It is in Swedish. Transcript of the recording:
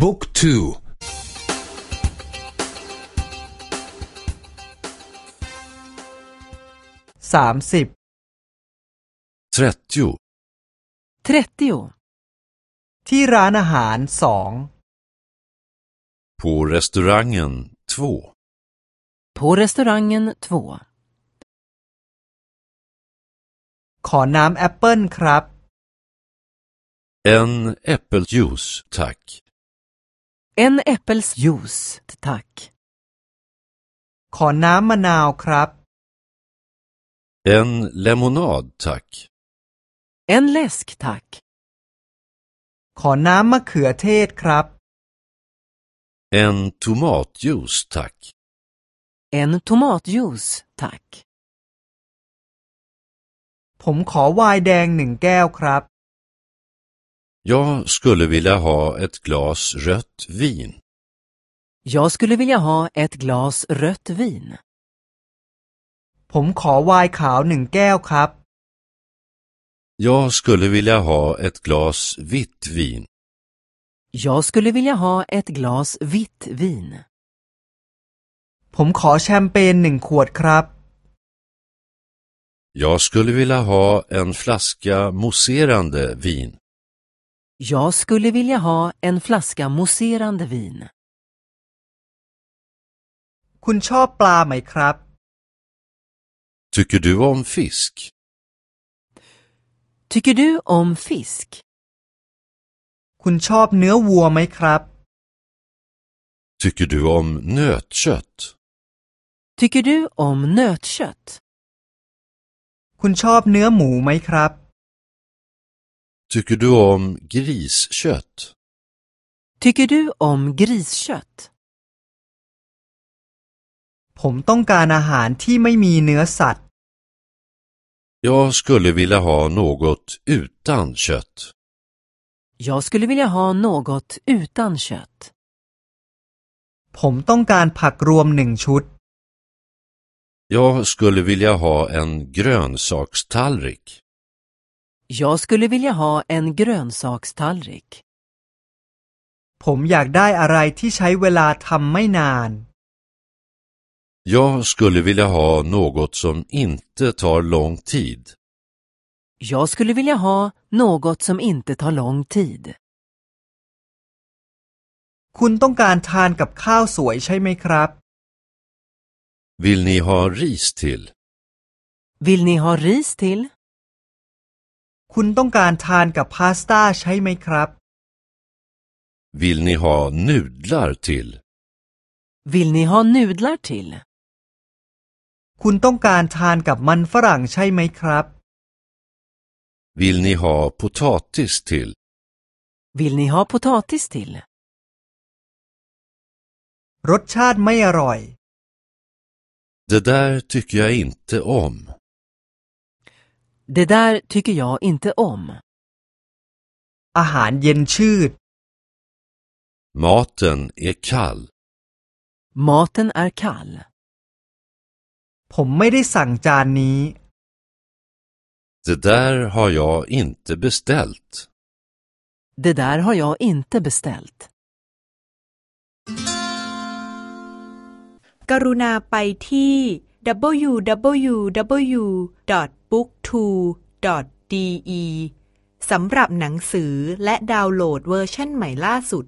บุ๊กทูสามสิบ trettio 30. ที่ร้านอาหารสอง på restaurangen två På restaurangen 2. ขอน้ำแอปเปิลครับ En äppeljuice, tack. En äppelsjuice, tack. ขอน้ำมะนาวครับ En lemonad, tack. En läsk, tack. ขอน้ำมะเขือเทศครับ En tomatjuice, tack. En tomatjuice, tack. ผมขอไวน์แดงหนึ่งแก้วครับ Jag skulle vilja ha ett glas rött vin. Jag skulle vilja ha ett glas rött vin. ผมขอไวน์ขาวหนึ่งแก้วครับ Jag skulle vilja ha ett glas vitt vin. Jag skulle vilja ha ett glas vitt vin. ผมขอแชมเปญหนึ่งขวดครับ Jag skulle vilja ha en flaska mousserande vin. Jag skulle vilja ha en flaska mousserande vin. คุณชอบปลาไหมครับ Tycker du om fisk? Tycker du om fisk? คุณชอบเนื้อวัวไหมครับ Tycker du om nötkött? Tycker du om nötkött? คุณชอบเนื้อหมูไหมครับ Tycker du om griskött? Tycker du om griskött? ผมต้องการอาหารที่ไม่มีเนื้อสัตว์ Jag skulle vilja ha något utan kött. Jag skulle vilja ha något utan kött. ผมต้องการผักรวมหนึ่งชุด Jag skulle vilja ha en grönsakstallrik. Jag skulle vilja ha en grönsakstallrik. ผมอยากได้อะไรที่ใช้เวลาทำไม่นาน Jag skulle vilja ha något som inte tar lång tid. Jag skulle vilja ha något som inte tar lång tid. คุณต้องการทานกับข้าวสวยใช่ไหมครับ Vill ni ha ris till? Vill ni ha ris till? คุณต้องการทานกับพาสต้าใช่ไหมครับ Vill ni ha nudlar till? Vill ni ha nudlar till? คุณต้องการทานกับมันฝรั่งใช่ไหมครับ Vill ni ha potatis till? Vill ni ha potatis till? รสชาติไม่อร่อย Det där tycker jag inte om. Det där tycker jag inte om. อาหารเย็นชืด Maten är kall. Maten är kall. ผมไม่ได้สั่งจานนี้ Det där har jag inte beställt. Det där har jag inte beställt. กรุณาไปที่ to.de สำหรับหนังสือและดาวน์โหลดเวอร์ชันใหม่ล่าสุด